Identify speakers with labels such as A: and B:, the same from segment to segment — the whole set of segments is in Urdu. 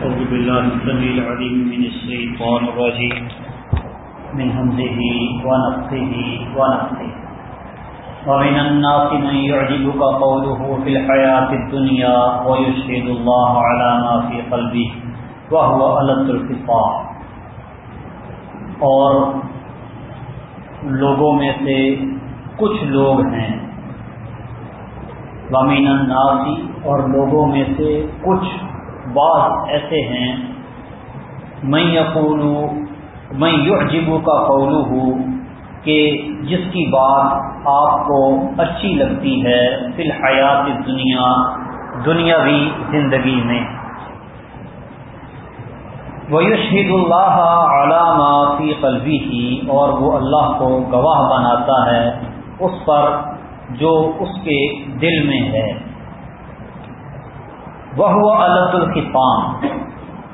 A: أعوذ بالله السميع العليم من الشيطان الرجيم. من همزه ونفخه ونفخه. ومن الناس من يعجبك قوله في الحياة الدنيا ويشهد الله على ما في قلبه وهو ألد الخطاب اور لوگوں میں سے کچھ لوگ ہیں. وامین الناسی اور لوگوں میں سے کچھ بعض ایسے ہیں میں یقول میں یعجبو کا قولو ہوں کہ جس کی بات آپ کو اچھی لگتی ہے فی الحیات دنیا دنیاوی زندگی میں۔ ویشہد اللہ علامہ فی قلبی ہی اور وہ اللہ کو گواہ بناتا ہے اس پر جو اس کے دل میں ہے۔ وہ الت الخطام۔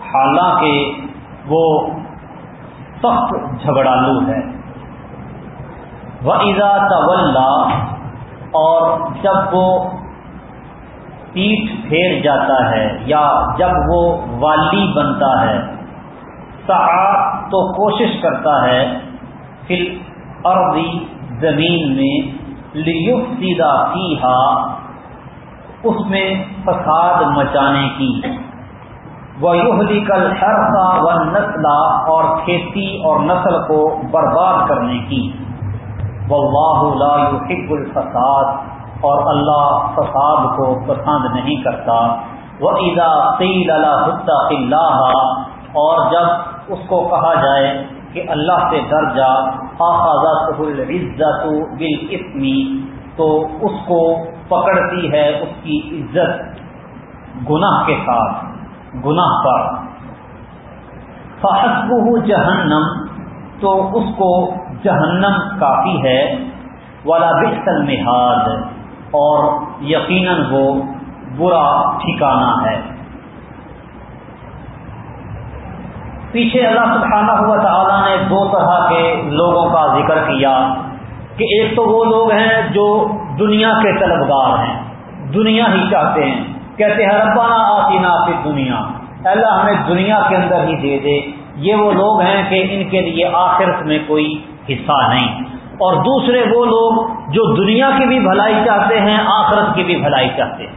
A: حالانکہ وہ سخت جھگڑالو ہے۔ وہ ادا طول اور جب وہ پیٹ پھیر جاتا ہے یا جب وہ والی بنتا ہے تو کوشش کرتا ہے پھر عربی زمین میں لیف سیدھا اس میں فساد مچانے کی۔ وہ یوہلی کل ہرسا و نسلہ اور کھیتی اور نسل کو برباد کرنے کی۔ واللہ لا يحب الفساد اور اللہ فساد کو پسند نہیں کرتا۔ وہ ادا قیل اللہ اللہ اور جب اس کو کہا جائے کہ اللہ سے درجہ آخذت العزت بالاسمی تو اس کو پکڑتی ہے اس کی عزت گناہ کے ساتھ، گناہ پر۔ فحسبہ جہنم، تو اس کو جہنم کافی ہے۔ والا بحسن محاد اور یقیناً وہ برا ٹھکانا ہے۔ پیچھے اللہ سبحانہ ہوا تعالیٰ نے دو طرح کے لوگوں کا ذکر کیا کہ ایک تو وہ لوگ ہیں جو دنیا کے طلبگار ہیں۔ دنیا ہی چاہتے ہیں۔ کہتے ہیں ربانہ آتی نافذ دنیا اللہ، ہمیں دنیا کے اندر ہی دے دے۔ یہ وہ لوگ ہیں کہ ان کے لیے آخرت میں کوئی حصہ نہیں۔ اور دوسرے وہ لوگ جو دنیا کی بھی بھلائی چاہتے ہیں، آخرت کی بھی بھلائی چاہتے ہیں۔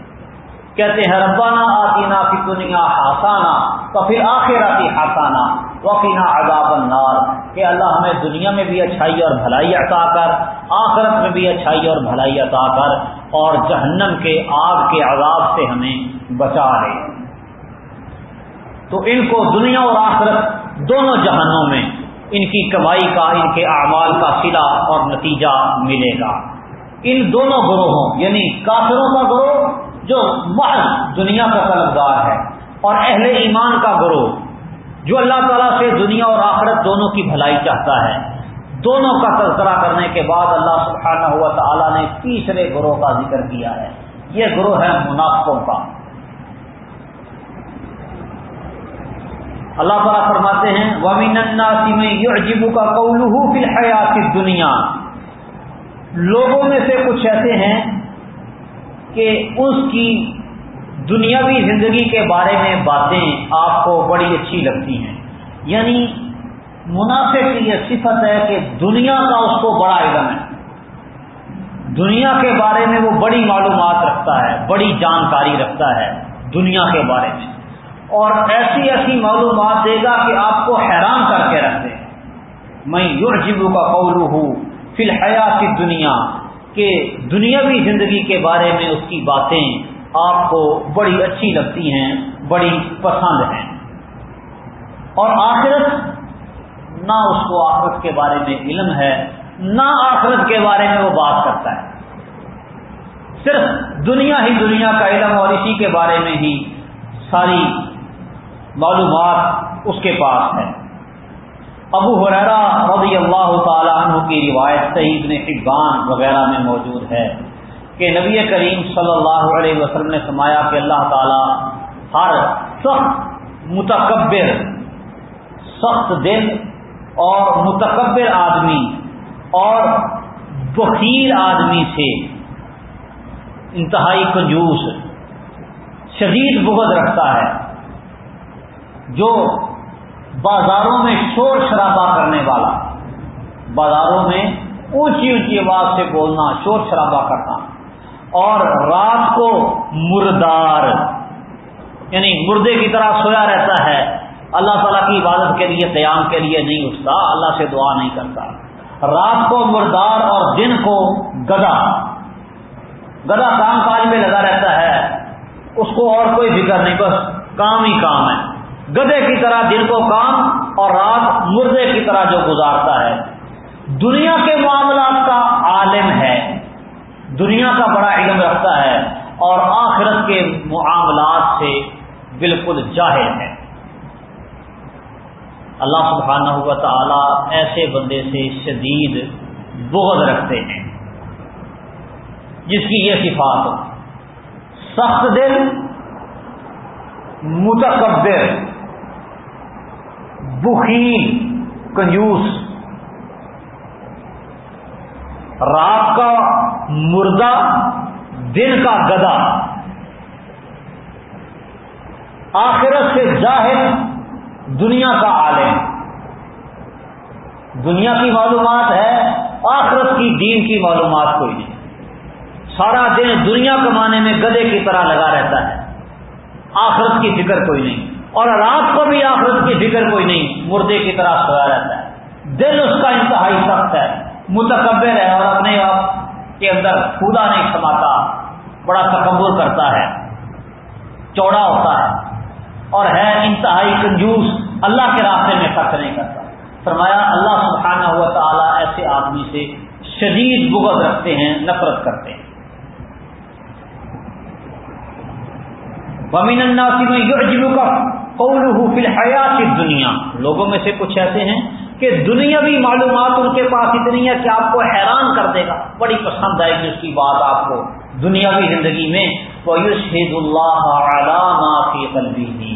A: کہتے ہیں ربانہ آتی نا فی دنیا ہاسانہ تو پھر آخر آتی ہاسانہ وقینا عذاب النار۔ کہ اللہ، ہمیں دنیا میں بھی اچھائی اور بھلائی عطا کر۔ آخرت میں بھی اچھائی اور بھلائی عطا کر اور جہنم کے آگ کے عذاب سے ہمیں بچا لے۔ تو ان کو دنیا اور آخرت دونوں جہنوں میں ان کی کمائی کا، ان کے اعمال کا سلا اور نتیجہ ملے گا۔ ان دونوں گروہوں یعنی کافروں کا گروہ جو محض دنیا کا طلبگار ہے اور اہل ایمان کا گروہ، جو اللہ تعالیٰ سے دنیا اور آخرت دونوں کی بھلائی چاہتا ہے۔ دونوں کا تذکرہ کرنے کے بعد اللہ سبحانہ ہوا تعالیٰ نے تیسرے گروہ کا ذکر کیا ہے۔ یہ گروہ ہے منافقوں کا۔ اللہ تعالیٰ فرماتے ہیں ومین میں یعجبو کا قولہ فی الحیات دنیا لوگوں میں سے کچھ ایسے ہیں کہ اس کی دنیاوی زندگی کے بارے میں باتیں آپ کو بڑی اچھی لگتی ہیں۔ یعنی منافع کی یہ صفت ہے کہ دنیا کا اس کو بڑا علم ہے۔ دنیا کے بارے میں وہ بڑی معلومات رکھتا ہے، بڑی جانکاری رکھتا ہے دنیا کے بارے میں۔ اور ایسی ایسی معلومات دے گا کہ آپ کو حیران کر کے رکھ دے۔ میں یور کا قول ہوں فی الحیات دنیا کہ دنیاوی زندگی کے بارے میں اس کی باتیں آپ کو بڑی اچھی لگتی ہیں، بڑی پسند ہیں۔ اور آخرت نہ اس کو آخرت کے بارے میں علم ہے، نہ آخرت کے بارے میں وہ بات کرتا ہے۔ صرف دنیا ہی دنیا کا علم اور اسی کے بارے میں ہی ساری معلومات اس کے پاس ہے۔ ابو حرا رضی اللہ تعالیٰ عنہ کی روایت سعید نے اقبان وغیرہ میں موجود ہے کہ نبی کریم صلی اللہ علیہ وسلم نے فرمایا کہ اللہ تعالی ہر سخت متکبر، سخت دل اور متکبر آدمی اور بخیر آدمی سے انتہائی کنجوس، شدید بغض رکھتا ہے، جو بازاروں میں شور شرابہ کرنے والا، بازاروں میں اونچی اونچی آواز سے بولنا، شور شرابہ کرنا، اور رات کو مردار یعنی مردے کی طرح سویا رہتا ہے اللہ تعالیٰ کی عبادت کے لیے، قیام کے لیے نہیں اٹھتا، اللہ سے دعا نہیں کرتا۔ رات کو مردار اور دن کو گدا گدا کام کاج میں لگا رہتا ہے، اس کو اور کوئی فکر نہیں، بس کام ہی کام ہے۔ گدے کی طرح دن کو کام اور رات مردے کی طرح جو گزارتا ہے۔ دنیا کے معاملات کا عالم ہے۔ دنیا کا بڑا علم رکھتا ہے اور آخرت کے معاملات سے بالکل جاہر ہے۔ اللہ سبحانہ ہوا تعالی ایسے بندے سے شدید بغض رکھتے ہیں، جس کی یہ صفات سخت دل، متکبر، بخیل، کنجوس۔ رات کا مردہ دن کا گدا آخرت سے ظاہر دنیا کا عالم۔ دنیا کی معلومات ہے، آخرت کی دین کی معلومات کوئی نہیں۔ سارا دن دنیا کمانے میں گدے کی طرح لگا رہتا ہے۔ آخرت کی فکر کوئی نہیں۔ اور رات کو بھی آخرت کی فکر کوئی نہیں۔ مردے کی طرح سویا رہتا ہے۔ دل اس کا انتہائی سخت ہے۔ متکبر ہے اور اپنے آپ کے اندر پھولا نہیں سماتا۔ بڑا تکبر کرتا ہے۔ چوڑا ہوتا ہے۔ اور ہے انتہائی کنجوس، اللہ کے راستے میں خرچ نہیں کرتا۔ فرمایا، اللہ سبحانہ ہوا تعالیٰ ایسے آدمی سے شدید بغض رکھتے ہیں، نفرت کرتے ہیں۔ ومین الناسی میں کا قول فی الحیات دنیا لوگوں میں سے کچھ ایسے ہیں کہ دنیاوی معلومات ان کے پاس اتنی ہے کہ آپ کو حیران کر دے گا۔ بڑی پسند آئے گی اس کی بات آپ کو۔ دنیاوی زندگی میں وَيُشْهِدُ اللَّهَ عَلَى مَا فِي قَلْبِهِ۔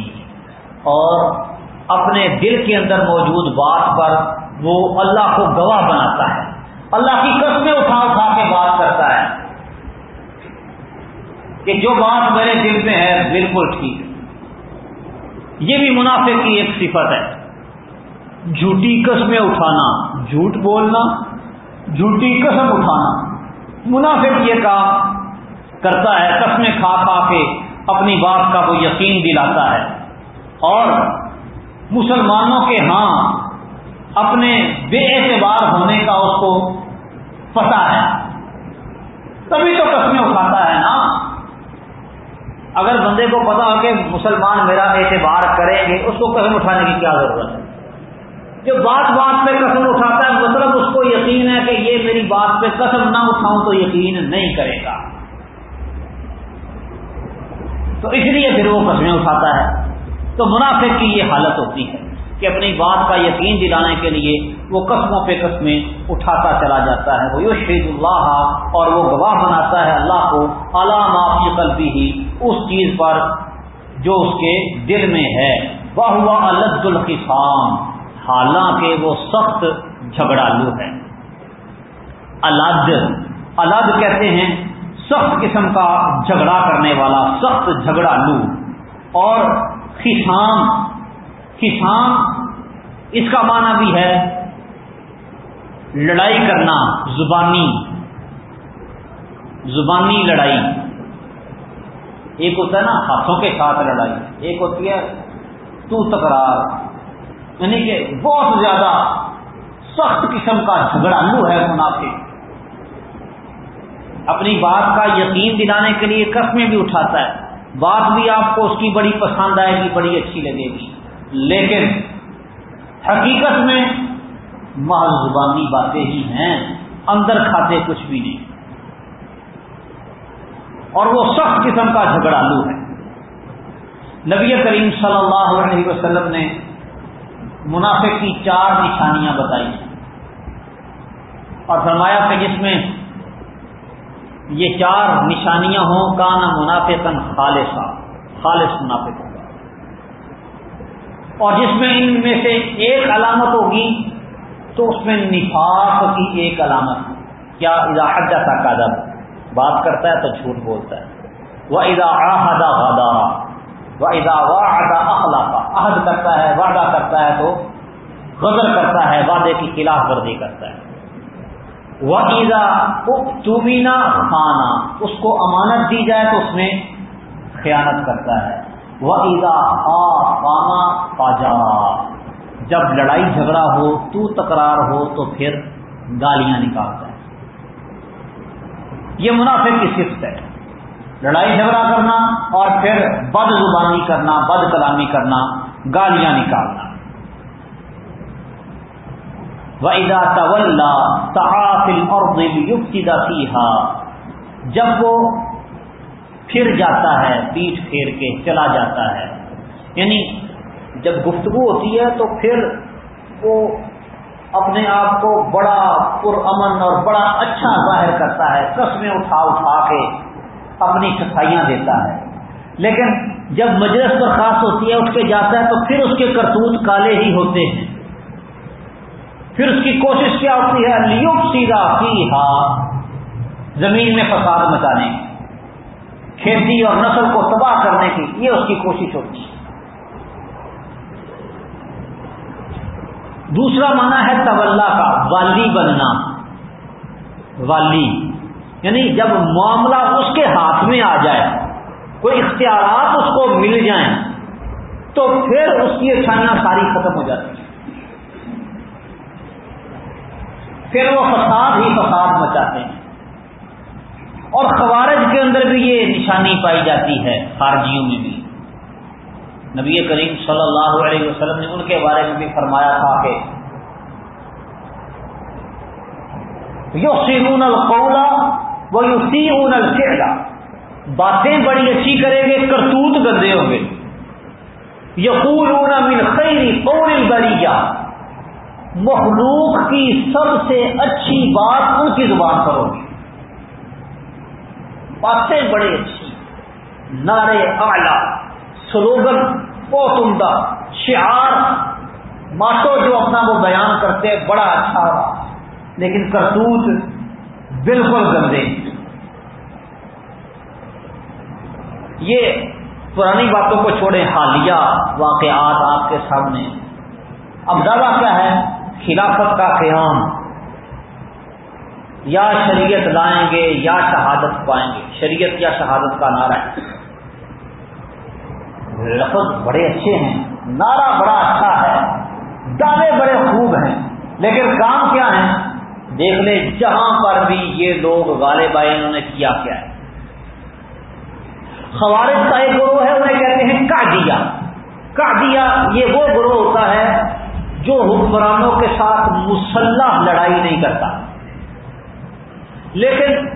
A: اور اپنے دل کے اندر موجود بات پر وہ اللہ کو گواہ بناتا ہے۔ اللہ کی قسمیں اٹھا اٹھا کے بات کرتا ہے۔ کہ جو بات میرے دل میں ہے، بالکل ٹھیک۔ یہ بھی منافع کی ایک صفت ہے۔ جھوٹی قسمیں اٹھانا، جھوٹ بولنا، جھوٹی قسم اٹھانا۔ منافق یہ کام کرتا ہے قسمیں کھا کھا کے اپنی بات کا وہ یقین دلاتا ہے۔ اور مسلمانوں کے ہاں اپنے بے اعتبار ہونے کا اس کو پتا ہے۔ تبھی تو قسمیں اٹھاتا ہے نا۔ اگر بندے کو پتا ہو کہ مسلمان میرا اعتبار کریں گے، اس کو قسم اٹھانے کی کیا ضرورت ہے؟ جو بات بات پہ قسم اٹھاتا ہے مطلب اس کو یقین ہے کہ یہ میری بات پہ قسم نہ اٹھاؤں تو یقین نہیں کرے گا۔ تو اس لیے پھر وہ قسمیں اٹھاتا ہے۔ تو منافق کی یہ حالت ہوتی ہے کہ اپنی بات کا یقین دلانے کے لیے وہ قسموں پہ قسمیں اٹھاتا چلا جاتا ہے۔ وہ یو اللہ اور وہ گواہ بناتا ہے اللہ کو۔ علام آپ قلبی ہی اس چیز پر جو اس کے دل میں ہے۔ وہ ہوا الد القفام حالانکہ وہ سخت جھگڑالو ہے۔ الد الد کہتے ہیں سخت قسم کا جھگڑا کرنے والا، سخت جھگڑا لو۔ اور کسان کسان، اس کا معنی بھی ہے لڑائی کرنا، زبانی زبانی لڑائی۔ ایک ہوتا ہے نا، ہاتھوں کے ساتھ لڑائی۔ ایک ہوتی ہے تو تکرار۔ یعنی کہ بہت زیادہ سخت قسم کا جھگڑالو ہے منافق۔ اپنی بات کا یقین دلانے کے لیے قسمیں بھی اٹھاتا ہے۔ بات بھی آپ کو اس کی بڑی پسند آئے گی، بڑی اچھی لگے گی۔ لیکن حقیقت میں محض زبانی باتیں ہی ہیں، اندر کھاتے کچھ بھی نہیں۔ اور وہ سخت قسم کا جھگڑالو ہے۔ نبی کریم صلی اللہ علیہ وسلم نے منافع کی چار نشانیاں بتائی۔ اور فرمایا کہ جس میں یہ چار نشانیاں ہوں، کانا منافع خالصہ خالص منافق ہوگا اور جس میں ان میں سے ایک علامت ہوگی، تو اس میں نفاق کی ایک علامت۔ کیا اضاحت جاتا کا بات کرتا ہے تو جھوٹ بولتا ہے۔ وہ ادا غدا وعدہ وعدہ اخلا کا عہد کرتا ہے، وعدہ کرتا ہے تو غزل کرتا ہے، وعدے کی خلاف ورزی کرتا ہے۔ وعیدہ تمینا خانہ اس کو امانت دی جائے تو اس میں خیانت کرتا ہے۔ وعیدہ آ خانہ پاجا جب لڑائی جھگڑا ہو، تو تکرار ہو، تو پھر گالیاں نکالتا ہے۔ یہ منافع کی صفت ہے۔ لڑائی جھگڑا کرنا اور پھر بد زبانی کرنا، بد کلامی کرنا، گالیاں نکالنا۔ وَإِذَا تَوَلَّا تَعَافِ الْأَرْضِ لِيُفْتِدَ فِيهَا۔ جب وہ پھر جاتا ہے، پیٹ پھیر کے چلا جاتا ہے یعنی جب گفتگو ہوتی ہے تو پھر وہ اپنے آپ کو بڑا پرامن اور بڑا اچھا ظاہر کرتا ہے، قسمیں اٹھا اٹھا کے اپنی صفائیاں دیتا ہے۔ لیکن جب مجلس پر خاص ہوتی ہے، اٹھ کے جاتا ہے تو پھر اس کے کرتوت کالے ہی ہوتے ہیں۔ پھر اس کی کوشش کیا ہوتی ہے؟ لیوک سیدھا کی ہاں زمین میں فساد مچانے کی، کھیتی اور نسل کو تباہ کرنے کی، یہ اس کی کوشش ہوتی ہے۔ دوسرا معنی ہے طلّہ کا، والی بننا۔ والی یعنی جب معاملہ اس کے ہاتھ میں آ جائے، کوئی اختیارات اس کو مل جائیں، تو پھر اس کی اچھائیاں ساری ختم ہو جاتی ہیں پھر وہ فساد ہی فساد مچاتے ہیں۔ اور خوارج کے اندر بھی یہ نشانی پائی جاتی ہے خارجیوں میں بھی۔ نبی کریم صلی اللہ علیہ وسلم نے ان کے بارے میں بھی فرمایا تھا کہ یو سیرون القولا وہ یوسی اون باتیں بڑی اچھی کریں گے، کرتوت گندے ہوں گے۔ یقول من خیری قول البریہ۔ مخلوق کی سب سے اچھی بات ان کی زبان پر ہوگی۔ باتیں بڑی اچھی۔ نعرے اعلی، سلوگن بہت عمدہ شعار ماتو جو اپنا وہ بیان کرتے بڑا اچھا لیکن کرتوت بالکل گندے۔ یہ پرانی باتوں کو چھوڑیں، حالیہ واقعات آپ کے سامنے۔ اب دعویٰ کیا ہے؟ خلافت کا قیام۔ یا شریعت لائیں گے یا شہادت پائیں گے۔ شریعت یا شہادت کا نعرہ ہے۔ لفظ بڑے اچھے ہیں۔ نعرہ بڑا اچھا ہے۔ دعوے بڑے خوب ہیں۔ لیکن کام کیا ہے دیکھ لیں، جہاں پر بھی یہ لوگ غالب آئے، انہوں نے کیا کیا ہے؟ خوارج کا ایک گروہ ہے، انہیں کہتے ہیں کاڈیا کاڈیا یہ وہ گروہ ہوتا ہے جو حکمرانوں کے ساتھ مسلح لڑائی نہیں کرتا۔ لیکن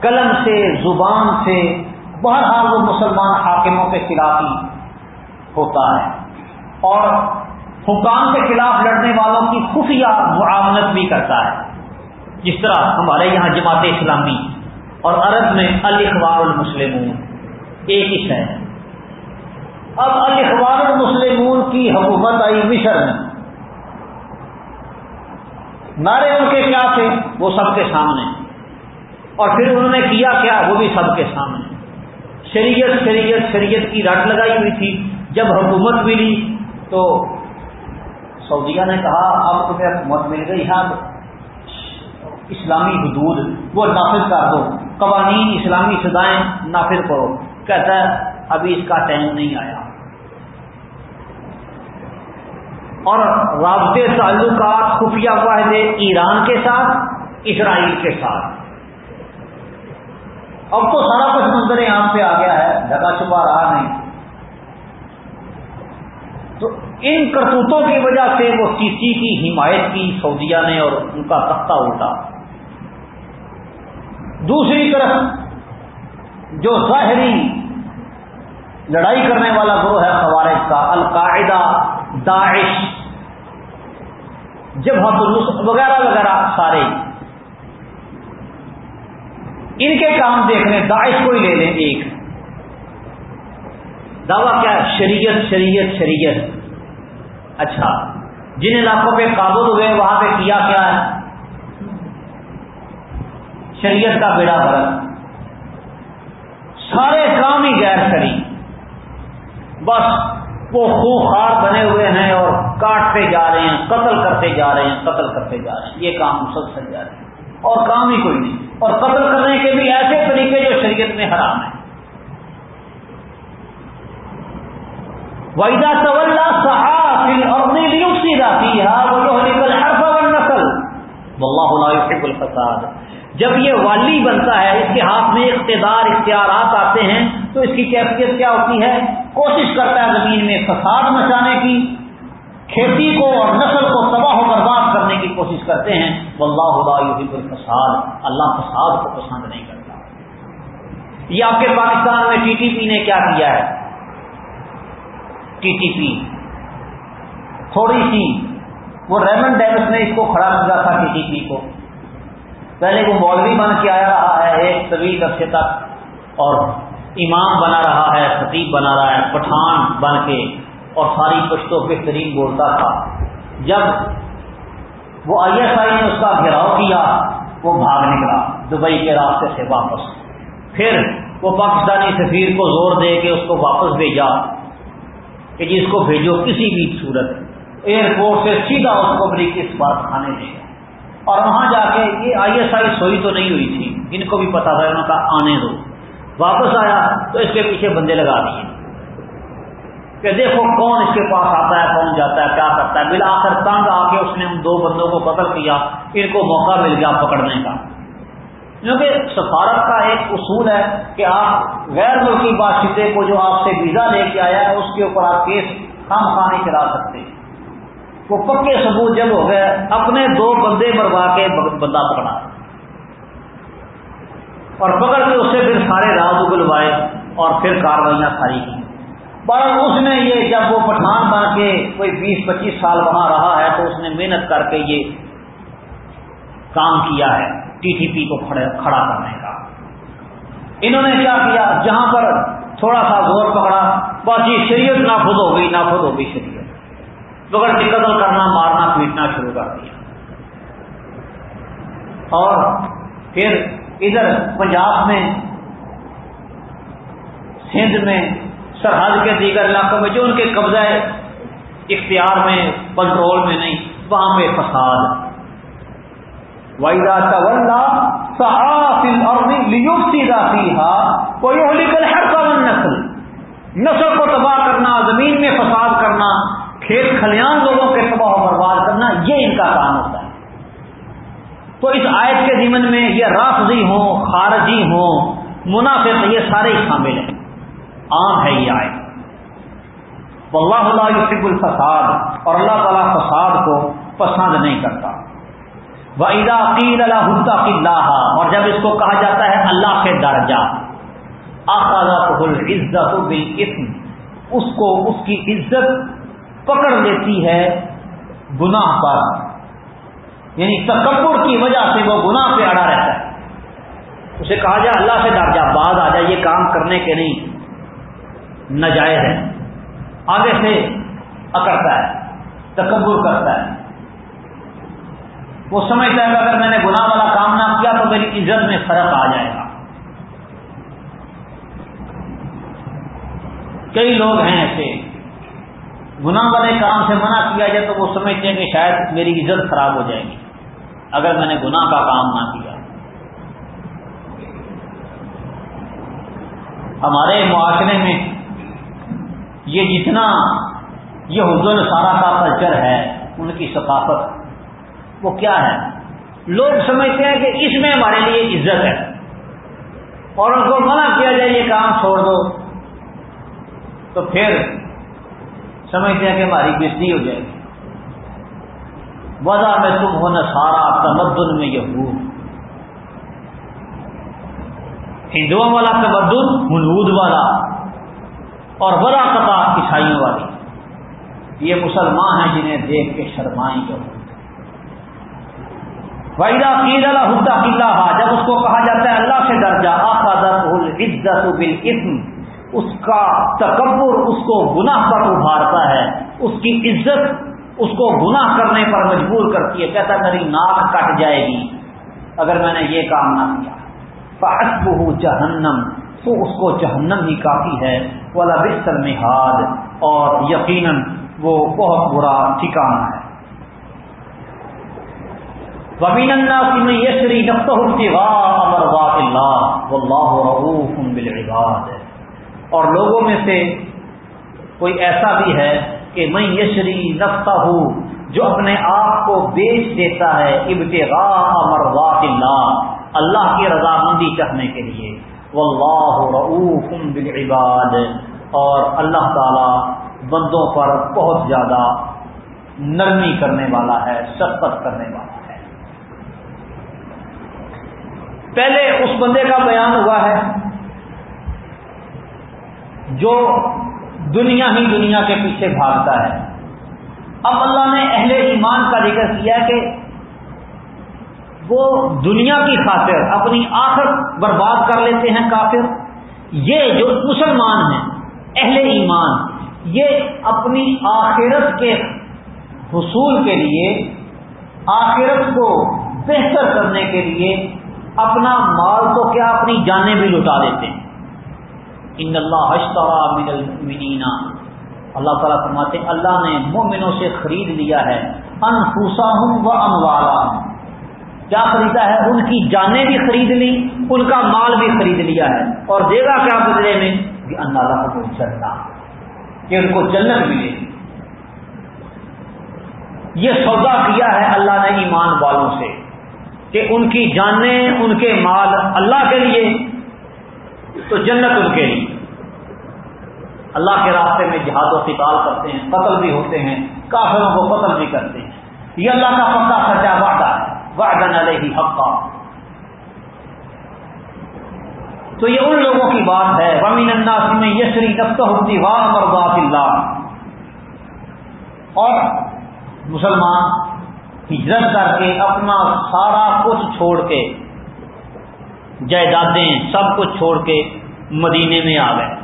A: قلم سے، زبان سے بہرحال وہ مسلمان حاکموں کے خلاف ہی ہوتا ہے۔ اور حکام کے خلاف لڑنے والوں کی خفیہ معاونت بھی کرتا ہے۔ جس طرح ہمارے یہاں جماعت اسلامی اور عرب میں الخبار المسلمون ایک ہی ہے اب الخبار المسلمون کی حکومت آئی مصر میں۔ نعرے ان کے کیا تھے؟ وہ سب کے سامنے۔ اور پھر انہوں نے کیا کیا؟ وہ بھی سب کے سامنے۔ شریعت شریعت شریعت کی رٹ لگائی ہوئی تھی۔ جب حکومت ملی تو سعودیہ نے کہا، اب تمہیں حکومت مل گئی۔ ہے اسلامی حدود، وہ نافذ کر دو۔ قوانین اسلامی سزائیں نافذ کرو۔ کہتا ہے، ابھی اس کا ٹائم نہیں آیا۔ اور رابطے تعلقات خفیہ واحدے ایران کے ساتھ، اسرائیل کے ساتھ۔ اب تو سارا کچھ منظر یہاں پہ آ گیا ہے ڈھکا چھپا رہا نہیں۔ تو ان کرتوتوں کی وجہ سے وہ سی سی کی حمایت کی، سعودیہ نے اور ان کا تختہ الٹا دوسری طرف، جو ظاہری لڑائی کرنے والا گروہ ہے خوارج کا، القاعدہ داعش، جب وغیرہ وغیرہ سارے ان کے کام دیکھ لیں داعش کو ہی لے لیں ایک۔ دعویٰ کیا شریعت شریعت شریعت۔ اچھا جن علاقوں پہ قابل ہوئے وہاں پہ کیا کیا ہے؟ شریعت کا بیڑا بھرت سارے کام ہی غیر شری بس وہ خوخار بنے ہوئے ہیں اور کاٹتے جا رہے ہیں، قتل کرتے جا رہے ہیں، قتل کرتے جا رہے ہیں۔ یہ کام مسلسل جا رہے ہیں اور کام ہی کوئی نہیں۔ اور قتل کرنے کے بھی ایسے طریقے جو شریعت میں حرام ہیں۔ ویدا طول صحافی اور سیدھا سیاح وہ جو نکل نسل واللہ لا الفساد۔ جب یہ والی بنتا ہے، اس کے ہاتھ میں اقتدار، اختیارات آتے ہیں، تو اس کی کیفیت کیا ہوتی ہے؟ کوشش کرتا ہے زمین میں فساد مچانے کی، کھیتی کو اور نسل کو تباہ و برباد کرنے کی کوشش کرتے ہیں۔ واللہ لا يحب الفساد۔ اللہ فساد کو پسند نہیں کرتا۔ یہ آپ کے پاکستان میں ٹی ٹی پی نے کیا کیا ہے؟ T T P. تھوڑی سی۔ وہ ریمن ڈیوس نے اس کو کھڑا کیا تھا ٹی ٹی پی کو۔ پہلے وہ مولوی بن کے آیا رہا ہے ایک طویل عرصے تک اور امام بنا رہا ہے، خطیب بنا رہا ہے، پٹھان بن کے اور ساری پشتوں بہترین بولتا تھا۔ جب وہ آئی ایس آئی نے اس کا گھیراؤ کیا، وہ بھاگ نکلا، دبئی کے راستے سے واپس۔ پھر وہ پاکستانی سفیر کو زور دے کے اس کو واپس بھیجا کہ جس کو بھیجو کسی بھی صورت۔ ایئرپورٹ سے سیدھا اس کو امریکی اس بات کھانے دے اور وہاں جا کے یہ آئی ایس آئی سوئی تو نہیں ہوئی تھی، جن کو بھی پتا تھا، انہوں کا آنے دو۔ واپس آیا تو اس کے پیچھے بندے لگا دیے۔ کہ دیکھو کون اس کے پاس آتا ہے، کون جاتا ہے، کیا کرتا ہے۔ بلا آخر تنگ آ کے اس نے ان دو بندوں کو قتل کیا۔ ان کو موقع مل گیا پکڑنے کا۔ کیونکہ سفارت کا ایک اصول ہے کہ آپ غیر ملکی باشندے کو جو آپ سے ویزا لے کے آیا ہے، اس کے اوپر آپ کیس خام خانی چلا سکتے ہیں۔ وہ پکے ثبوت جب ہو گئے، اپنے دو بندے مروا کے بندہ پکڑا۔ اور پکڑ کے اس سے پھر سارے راز اگلوائے اور پھر کاروائیاں ساری کی۔ پر اس نے یہ جب وہ پٹھان بن کے کوئی بیس پچیس سال وہاں رہا ہے تو اس نے محنت کر کے یہ کام کیا ہے ٹی ٹی پی کو کھڑا کرنے کا۔ انہوں نے کیا کیا؟ جہاں پر تھوڑا سا زور پکڑا، بس یہ شریعت نافذ ہو گئی، نافذ ہو گئی شریعت۔ مگر قتل کرنا، مارنا، پیٹنا شروع کر دیا۔ اور پھر ادھر پنجاب میں، سندھ میں، سرحد کے دیگر علاقوں میں جو ان کے قبضہ اختیار میں کنٹرول میں نہیں، وہاں پہ فساد۔ کوئی نسل نسل کو تباہ کرنا، زمین میں فساد کرنا، کھیت کھلیان لوگوں کے تباہ و برباد کرنا، یہ ان کا کام ہوتا ہے۔ تو اس آیت کے ضمن میں یہ رافضی ہوں، خارجی ہوں، منافق، یہ سارے ہی شامل ہیں۔ عام ہے یہ آیت۔ اللہ اللہ یوسف الفساد، اور اللہ تعالیٰ فساد کو پسند نہیں کرتا۔ وہ عیدا عقیل اللہ اللہ اور جب اس کو کہا جاتا ہے اللہ کے درجہ آخر عزت اس کو اس کی عزت پکڑ لیتی ہے گناہ پر۔ یعنی تکبر کی وجہ سے وہ گناہ پہ اڑا رہتا ہے۔ اسے کہا جائے اللہ سے ڈر جا بعض آ جائے، یہ کام کرنے کے نہیں نجائز ہے۔ آگے سے اکڑتا ہے، تکبر کرتا ہے۔ وہ سمجھتا ہے کہ اگر میں نے گناہ والا کام نہ کیا تو میری عزت میں فرق آ جائے گا۔ کئی لوگ ہیں ایسے، گناہ والے کام سے منع کیا جائے تو وہ سمجھتے ہیں کہ شاید میری عزت خراب ہو جائے گی۔ اگر میں نے گناہ کا کام نہ کیا۔ ہمارے معاشرے میں یہ جتنا یہ حضر سارا کا کلچر ہے، ان کی ثقافت، وہ کیا ہے؟ لوگ سمجھتے ہیں کہ اس میں ہمارے لیے عزت ہے۔ اور ان کو منع کیا جائے یہ کام چھوڑ دو۔ تو پھر سمجھتے ہیں کہ ہماری بےزتی ہو جائے گی۔ وضع میں تم ہونا سارا، تمدن میں یہ ہندوؤں والا تمدن منود والا۔ اور بڑا قطع عیسائیوں والی۔ یہ مسلمان ہیں جنہیں دیکھ کے شرمائیں جو ویدا قید اللہ قلعہ جب اس کو کہا جاتا ہے اللہ سے درجہ آخا در العزت بالاسم اس کا تکبر، اس کو گناہ پر ابھارتا ہے۔ اس کی عزت اس کو گناہ کرنے پر مجبور کرتی ہے، کہتا میری ناک کٹ جائے گی۔ اگر میں نے یہ کام نہ کیا۔ بہو جہنم۔ تو اس کو جہنم ہی کافی ہے۔ والا بستر میں ہاد اور یقیناً وہ بہت برا ٹھکانا ہے۔ وبین الناس من یشری نفسه ابتغاء اللہ واللہ رؤوف بالعباد۔ اور لوگوں میں سے کوئی ایسا بھی ہے کہ میں یشری نفسه جو اپنے آپ کو بیچ دیتا ہے، ابتغاء مرضات اللہ اللہ کی رضامندی چاہنے کے لیے۔ واللہ رؤوف بالعباد۔ اور اللہ تعالی بندوں پر بہت زیادہ نرمی کرنے والا ہے شفقت کرنے والا ہے۔ پہلے اس بندے کا بیان ہوا ہے، جو دنیا ہی دنیا کے پیچھے بھاگتا ہے۔ اب اللہ نے اہل ایمان کا ذکر کیا کہ وہ دنیا کی خاطر اپنی آخر برباد کر لیتے ہیں کافر۔ یہ جو مسلمان ہیں، اہل ایمان، یہ اپنی آخرت کے حصول کے لیے، آخرت کو بہتر کرنے کے لیے اپنا مال تو کیا اپنی جانیں بھی لٹا دیتے ہیں۔ ان اللہ اشترا من المؤمنین اللہ تعالیٰ فرماتے ہیں، اللہ نے مومنوں سے خرید لیا ہے۔ انفساہم و اموالہم کیا خریدا ہے؟ ان کی جانیں بھی خرید لی ان کا مال بھی خرید لیا ہے۔ اور دے گا کیا بدلے میں؟ کہ اللہ کو چلنا کہ ان کو جنت ملے۔ یہ سودا کیا ہے اللہ نے ایمان والوں سے، کہ ان کی جانیں، ان کے مال اللہ کے لیے تو جنت ان کے لیے۔ اللہ کے راستے میں جہاد و قتال کرتے ہیں، قتل بھی ہوتے ہیں، کافروں کو قتل بھی کرتے ہیں۔ یہ اللہ کا پکا سچا وعدہ ہے۔ وعدہ علیہ حقا۔ تو یہ ان لوگوں کی بات ہے۔ ومین الناس میں یسری نفت ہوتی واہ مرضات اللہ اور مسلمان ہجرت کر کے اپنا سارا کچھ چھوڑ کے، جائیدادیں سب کچھ چھوڑ کے مدینے میں آ گئے۔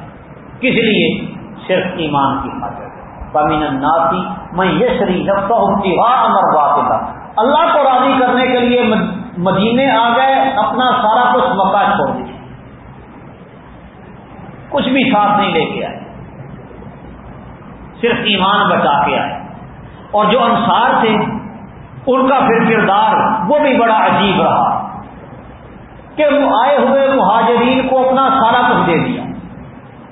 A: کس لیے؟ صرف ایمان کی خاطر۔ پامین ناسی میں یہ شریف امر بات اللہ کو راضی کرنے کے لیے مدینے آ گئے، اپنا سارا کچھ مکہ چھوڑ دیا۔ کچھ بھی ساتھ نہیں لے کے آئے۔ صرف ایمان بچا کے آئے۔ اور جو انصار تھے، ان کا پھر کردار وہ بھی بڑا عجیب رہا۔ کہ وہ آئے ہوئے مہاجرین کو اپنا سارا کچھ دے دیا۔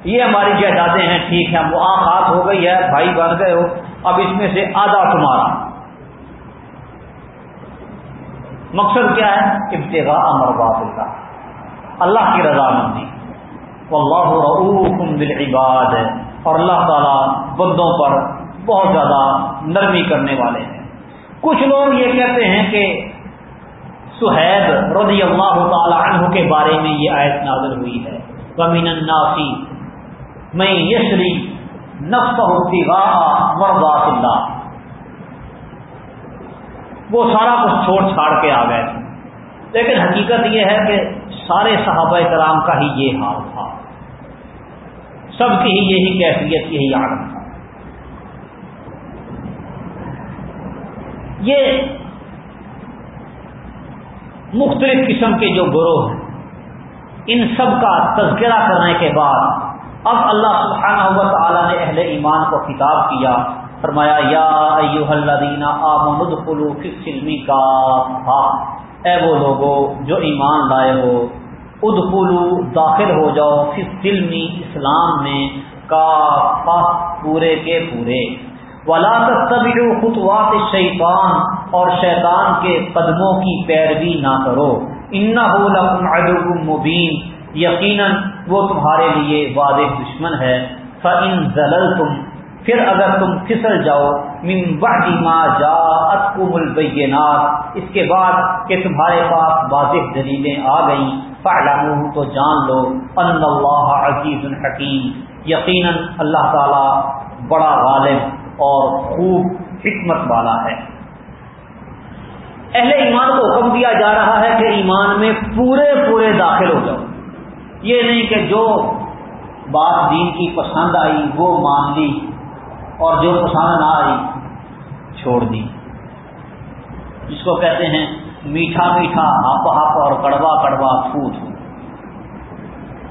A: یہ ہماری جائیدادیں ہیں، ٹھیک ہے وہ آخات ہو گئی ہے، بھائی بن گئے ہو۔ اب اس میں سے آدھا تمہارا۔ مقصد کیا ہے؟ ابتغاء امر بات اللہ اللہ کی رضا مندی اللہ رعوف بالعباد۔ اور اللہ تعالی بندوں پر بہت زیادہ نرمی کرنے والے ہیں۔ کچھ لوگ یہ کہتے ہیں کہ سہیب رضی اللہ تعالی عنہ کے بارے میں یہ آیت نازل ہوئی ہے۔ ومین الناسی میں یسری نفس ہوتی مرضات اللہ وہ سارا کچھ چھوڑ چھاڑ کے آ گئے۔ تھے لیکن حقیقت یہ ہے کہ سارے صحابہ کرام کا ہی یہ حال تھا۔ سب کی ہی یہی کیفیت، یہی عالم تھا۔ یہ مختلف قسم کے جو گروہ ہیں، ان سب کا تذکرہ کرنے کے بعد اب اللہ سبحانہ و تعالیٰ نے اہل ایمان کو خطاب کیا، فرمایا، یا ایوہ الذین آمنوا ادخلوا فی السلم کا اے وہ لوگوں جو ایمان لائے ہو، ادخلوا داخل ہو جاؤ فی السلم اسلام میں کا پورے کے پورے۔ ولا تبیرو خطوات شیطان اور شیطان کے قدموں کی پیروی نہ کرو۔ ان عدو مبین یقیناً وہ تمہارے لیے واضح دشمن ہے۔ فن زلل تم پھر اگر تم پھسل جاؤ، من بعد ما جاءتکم البینات اس کے بعد کہ تمہارے پاس واضح دلیلیں آ گئیں فعلموه تو جان لو ان اللہ عزیز الحکیم یقیناً اللہ تعالی بڑا غالب اور خوب حکمت والا ہے۔ اہل ایمان کو حکم دیا جا رہا ہے کہ ایمان میں پورے پورے داخل ہو جاؤ۔ یہ نہیں کہ جو بات دین کی پسند آئی وہ مان لی اور جو پسند نہ آئی چھوڑ دی۔ جس کو کہتے ہیں میٹھا میٹھا ہاپ ہاپ اور کڑوا کڑوا پھو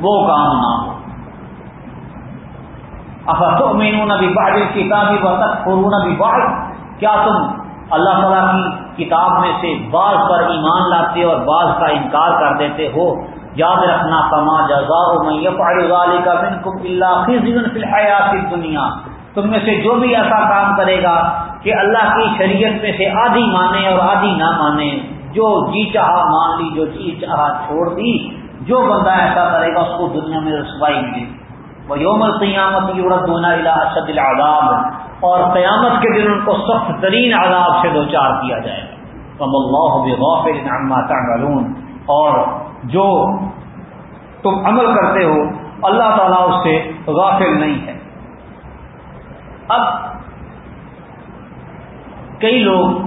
A: وہ کام نہ ہو۔ افسو مینون ابھی کتابی وقت قرون کیا تم اللہ تعالیٰ کی کتاب میں سے بعض پر ایمان لاتے اور بعض کا انکار کر دیتے ہو؟ یاد رکھنا کما جزا کا فی الحیات دنیا تم میں سے جو بھی ایسا کام کرے گا کہ اللہ کی شریعت میں سے آدھی مانے اور آدھی نہ مانے۔ جو جی چاہا مان لی، جو جی چاہا چھوڑ دی، جو بندہ ایسا کرے گا، اس کو دنیا میں رسوائی ملے وہ یوم القیامت یورت دونا اشد العذاب اور قیامت کے دن ان کو سخت ترین عذاب سے دو چار کیا جائے گا۔ اللہ بغافل عما تعملون۔ اور جو تم عمل کرتے ہو، اللہ تعالیٰ اس سے غافل نہیں ہے۔ اب کئی لوگ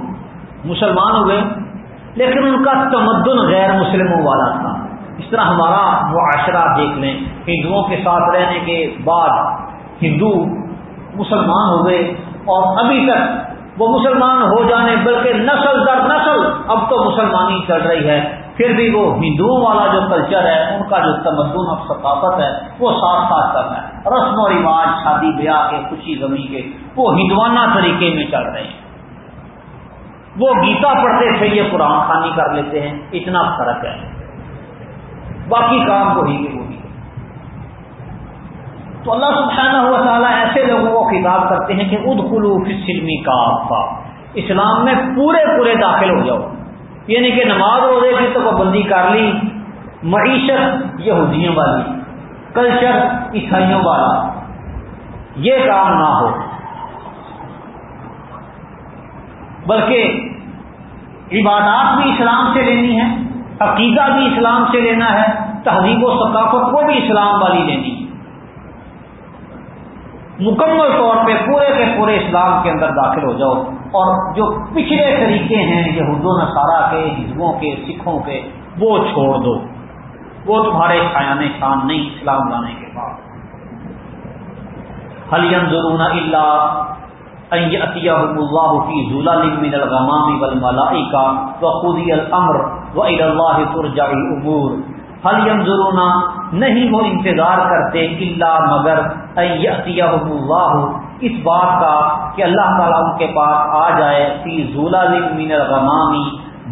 A: مسلمان ہوئے لیکن ان کا تمدن غیر مسلموں والا تھا۔ اس طرح ہمارا معاشرہ دیکھ لیں، ہندوؤں کے ساتھ رہنے کے بعد ہندو مسلمان ہو گئے اور ابھی تک وہ مسلمان ہو جانے، بلکہ نسل در نسل اب تو مسلمانی چل رہی ہے۔ پھر بھی وہ ہندوؤں والا جو کلچر ہے، ان کا جو تمدن اور ثقافت ہے، وہ ساتھ ساتھ کرنا ہے۔ رسم و رواج، شادی بیاہ کے، خوشی غمی کے، وہ ہندوانہ طریقے میں چل رہے ہیں۔ وہ گیتا پڑھتے تھے، یہ قرآن خانی کر لیتے ہیں، اتنا فرق ہے۔ باقی کام وہی کے وہی تو اللہ سبحانہ ہوا تعالیٰ ایسے لوگوں کو خطاب کرتے ہیں کہ اد کلو فلمی کا اسلام میں پورے پورے داخل ہو جاؤ۔ یعنی کہ نماز روزے کی تو پابندی کر لی، معیشت یہودیوں والی کلچر عیسائیوں والا۔ یہ کام نہ ہو۔ بلکہ عبادات بھی اسلام سے لینی ہے عقیدہ بھی اسلام سے لینا ہے، تہذیب و ثقافت کو بھی اسلام والی لینی ہے۔ مکمل طور پہ پورے کے پورے اسلام کے اندر داخل ہو جاؤ۔ اور جو پچھلے طریقے ہیں یہود و نصارہ کے، ہندوؤں کے، سکھوں کے، وہ چھوڑ دو۔ وہ تمہارے خیان شان نہیں اسلام لانے کے بعد۔ حلیم ضرون اللہ اللہ فی من الغمام والملائی کا وخودی الامر و اللہ ترجع الامور حلیم ضرون نہیں وہ انتظار کرتے اللہ مگر اللہ اس بات کا کہ اللہ تعالیٰ ان کے پاس آ جائے۔ فی زولا من الغمامی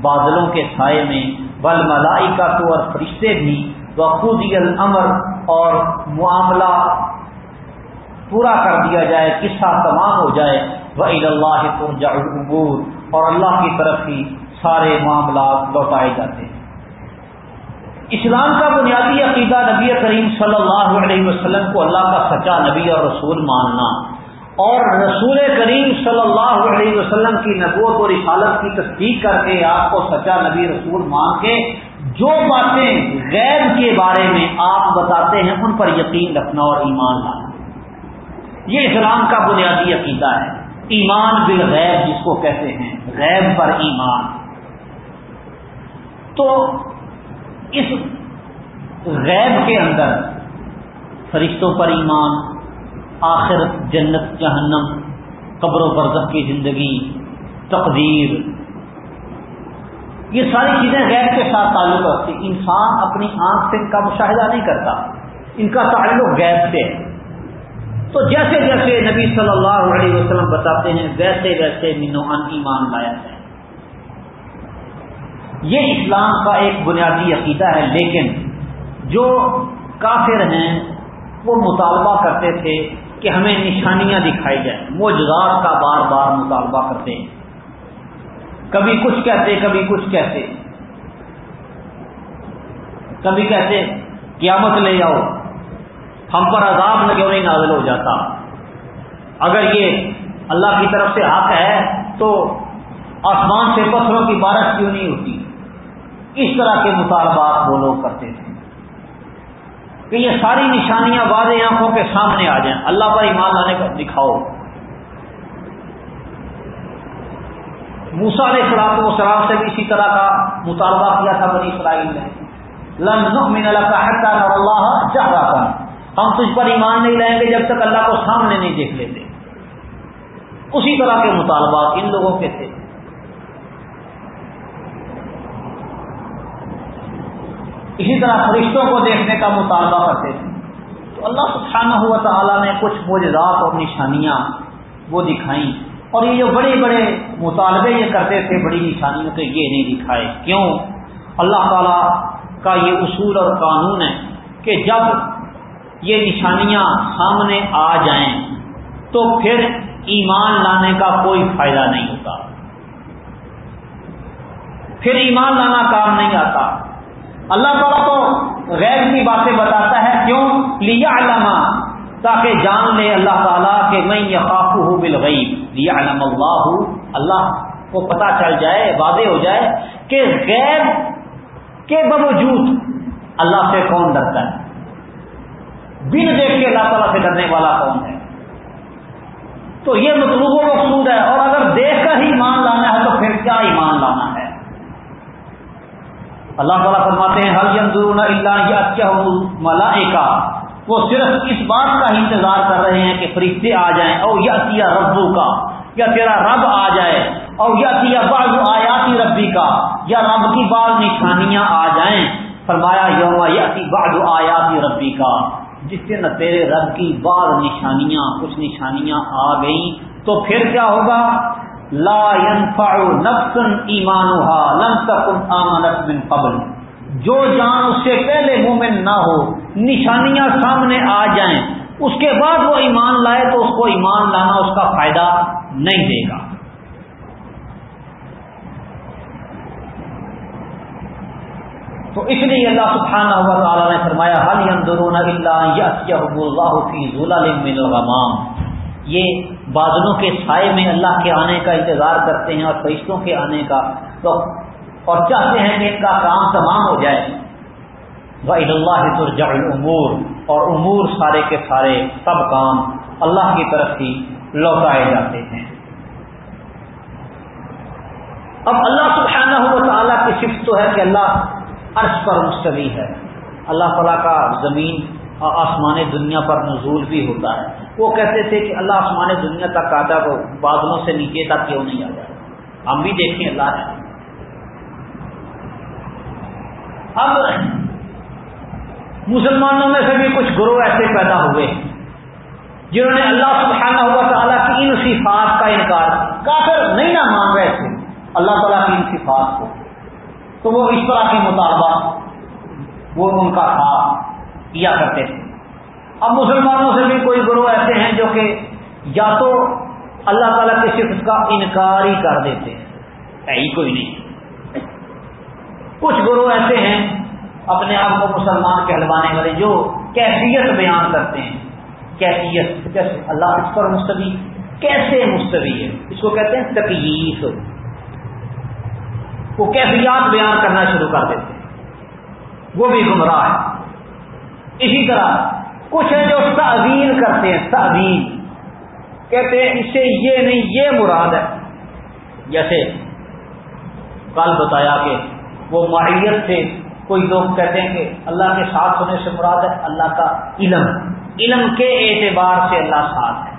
A: بادلوں کے سائے میں۔ بل ملائی کا تو اور فرشتے بھی۔ بخودی الامر اور معاملہ پورا کر دیا جائے۔ قصہ تمام ہو جائے۔ وہ اللہ العبور اور اللہ کی طرف ہی سارے معاملات لوٹائے جاتے ہیں۔ اسلام کا بنیادی عقیدہ نبی کریم صلی اللہ علیہ وسلم کو اللہ کا سچا نبی اور رسول ماننا اور رسول کریم صلی اللہ علیہ وسلم کی نبوت اور رسالت کی تصدیق کر کے آپ کو سچا نبی رسول مان کے جو باتیں غیر کے بارے میں آپ بتاتے ہیں، ان پر یقین رکھنا اور ایمان لانا۔ یہ اسلام کا بنیادی عقیدہ ہے۔ ایمان بالغیب جس کو کہتے ہیں، غیب پر ایمان۔ تو اس غیب کے اندر فرشتوں پر ایمان، آخر جنت، جہنم، قبر و برزخ کی زندگی، تقدیر، یہ ساری چیزیں غیر کے ساتھ تعلق رکھتی انسان اپنی آنکھ سے ان کا مشاہدہ نہیں کرتا، ان کا تعلق غیر سے ہے۔ تو جیسے جیسے نبی صلی اللہ علیہ وسلم بتاتے ہیں، ویسے ویسے مینو ان ایمان لایا ہے یہ اسلام کا ایک بنیادی عقیدہ ہے، لیکن جو کافر ہیں، وہ مطالبہ کرتے تھے کہ ہمیں نشانیاں دکھائی جائیں۔ وہ کا بار بار مطالبہ کرتے ہیں۔ کبھی کچھ کہتے، کبھی کچھ کہتے۔ کبھی کہتے، قیامت لے جاؤ ہم پر عذاب نہ کیوں نہیں نازل ہو جاتا۔ اگر یہ اللہ کی طرف سے حق ہے، تو آسمان سے پتھروں کی بارش کیوں نہیں ہوتی؟ اس طرح کے مطالبات وہ لوگ کرتے تھے۔ کہ یہ ساری نشانیاں واضح آنکھوں کے سامنے آ جائیں۔ اللہ پر ایمان لانے کا دکھاؤ۔ موسا نے سلاط و سلام سے بھی اسی طرح کا مطالبہ کیا تھا بنی اسرائیل نے۔ من اللہ کا اور اللہ چاہ رہا تھا ہم تجھ پر ایمان نہیں لائیں گے جب تک اللہ کو سامنے نہیں دیکھ لیتے۔ اسی طرح کے مطالبات ان لوگوں کے تھے۔ اسی طرح فرشتوں کو دیکھنے کا مطالبہ کرتے تھے۔ تو اللہ سبحانہ ہوا تعالیٰ نے کچھ معجزات اور نشانیاں وہ دکھائیں۔ اور یہ جو بڑے بڑے مطالبے یہ کرتے تھے، بڑی نشانیوں کے یہ نہیں دکھائے۔ کیوں؟ اللہ تعالیٰ کا یہ اصول اور قانون ہے کہ جب یہ نشانیاں سامنے آ جائیں تو پھر ایمان لانے کا کوئی فائدہ نہیں ہوتا۔ پھر ایمان لانا کام نہیں آتا۔ اللہ تعالیٰ تو غیر کی باتیں بتاتا ہے، کیوں؟ لیا علامہ تاکہ جان لے اللہ تعالیٰ کہ میں یہ خاف ہوں بل لیا علم اللہ اللہ کو پتا چل جائے، واضح ہو جائے کہ غیر کے باوجود اللہ سے کون ڈرتا ہے۔ بن دیکھ کے اللہ تعالیٰ سے ڈرنے والا کون ہے؟ تو یہ مطلوب و مقصود ہے۔ اور اگر دیکھ کر ہی ایمان لانا ہے تو پھر کیا ایمان لانا ہے؟ اللہ تعالیٰ فرماتے ہیں ہر جندور اللہ یا ملا وہ صرف اس بات کا انتظار کر رہے ہیں کہ فرشتے آ جائیں اور یا کیا ربو کا یا تیرا رب آ جائے اور یا کیا بعض آیاتی ربی کا یا رب کی بعض نشانیاں آ جائیں؟ فرمایا، یوم یا بعض آیاتی ربی کا جس دن تیرے رب کی بعض نشانیاں، کچھ نشانیاں آ گئیں، تو پھر کیا ہوگا؟ لا ينفع نفسا ایمانها لم تكن آمنت من قبل۔ جو جان اس سے پہلے مومن نہ ہو، نشانیاں سامنے آ جائیں، اس کے بعد وہ ایمان لائے تو اس کو ایمان لانا اس کا فائدہ نہیں دے گا۔ تو اس لیے اللہ سبحانہ ہوا تعالیٰ نے فرمایا حل اندرون اللہ فی من الغمام یہ بادلوں کے سائے میں اللہ کے آنے کا انتظار کرتے ہیں اور فرشتوں کے آنے کا تو اور چاہتے ہیں کہ ان کا کام تمام ہو جائے۔ وحید اللہ ترجع الامور اور امور سارے کے سارے سب کام اللہ کی طرف ہی لوٹائے جاتے ہیں۔ اب اللہ سبحانہ ہو تعالیٰ کی صفت تو ہے کہ اللہ عرش پر مستوی ہے۔ اللہ تعالیٰ کا زمین اور آسمان دنیا پر نزول بھی ہوتا ہے۔ وہ کہتے تھے کہ اللہ آسمان دنیا تک آتا تو بادلوں سے نیچے تک کیوں نہیں آ جائے ہم بھی دیکھیں اللہ ہے اب مسلمانوں میں سے بھی کچھ گروہ ایسے پیدا ہوئے جنہوں نے اللہ سبحانہ ہوا تعالیٰ کی ان صفات کا انکار، کافر نہیں نہ مان رہے تھے، اللہ تعالیٰ کی ان صفات کو۔ تو وہ اس طرح کے مطالبہ وہ ان کا تھا، کیا کرتے تھے؟ اب مسلمانوں سے بھی کوئی گروہ ایسے ہیں جو کہ یا تو اللہ تعالیٰ کی صفت کا انکار ہی کر دیتے ہیں۔ ہی کوئی نہیں۔ کچھ گروہ ایسے ہیں اپنے آپ کو مسلمان کہلوانے والے جو کیفیت بیان کرتے ہیں۔ کیفیت، جیسے اللہ اس پر مستوی۔ کیسے مستوی ہے؟ اس کو کہتے ہیں تکلیف وہ کیفیات بیان کرنا شروع کر دیتے ہیں۔ وہ بھی گمراہ ہے اسی طرح کچھ ہیں جو تعویل کرتے ہیں، تعویل۔ کہتے ہیں اس سے یہ نہیں، یہ مراد ہے۔ جیسے کل بتایا کہ وہ معیت سے کوئی لوگ کہتے ہیں کہ اللہ کے ساتھ ہونے سے مراد ہے اللہ کا علم۔ علم کے اعتبار سے اللہ ساتھ ہے۔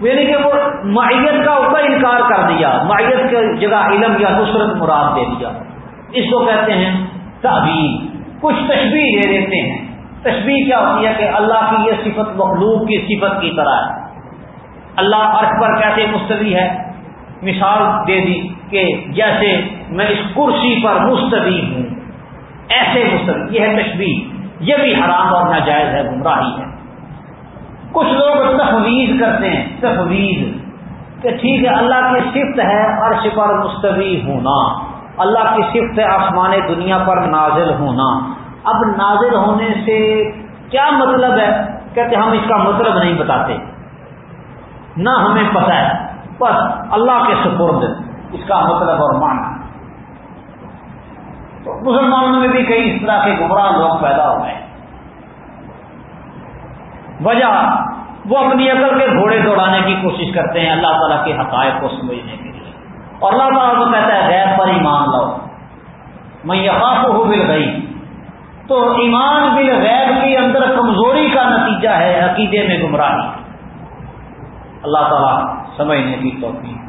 A: یعنی کہ وہ معیت کا اس کا انکار کر دیا معیت کے جگہ علم یا نصرت مراد دے دیا۔ اس کو کہتے ہیں تعبیر کچھ تشبیح دے دیتے ہیں۔ تشبیح کیا ہوتی ہے کہ اللہ کی یہ صفت مخلوق کی صفت کی طرح ہے۔ اللہ عرش پر کیسے مستوی ہے؟ مثال دے دی کہ جیسے میں اس کرسی پر مستوی ہوں، ایسے مستوی، یہ ہے تشبیح یہ بھی حرام اور ناجائز ہے، گمراہی ہے۔ کچھ لوگ تفویض کرتے ہیں، تفویض کہ ٹھیک ہے، اللہ کی صفت ہے عرش پر مستوی ہونا، اللہ کی صفت ہے آسمان دنیا پر نازل ہونا۔ اب نازل ہونے سے کیا مطلب ہے؟ کہتے ہم اس کا مطلب نہیں بتاتے۔ نہ ہمیں پتہ ہے۔ بس اللہ کے سپرد اس کا مطلب اور معنی۔ تو مسلمانوں میں بھی کئی اس طرح کے گمراہ لوگ پیدا ہو گئے۔ وجہ، وہ اپنی عقل کے گھوڑے دوڑانے کی کوشش کرتے ہیں اللہ تعالیٰ کے حقائق کو سمجھنے کے لیے۔ اور اللہ تعالیٰ کو کہتا ہے غیر پر ایمان لاؤ۔ میں یقاف ہو بل گئی تو ایمان بالغیب غیر کے اندر کمزوری کا نتیجہ ہے، عقیدے میں گمراہی۔ اللہ تعالیٰ سمجھنے کی توفیق۔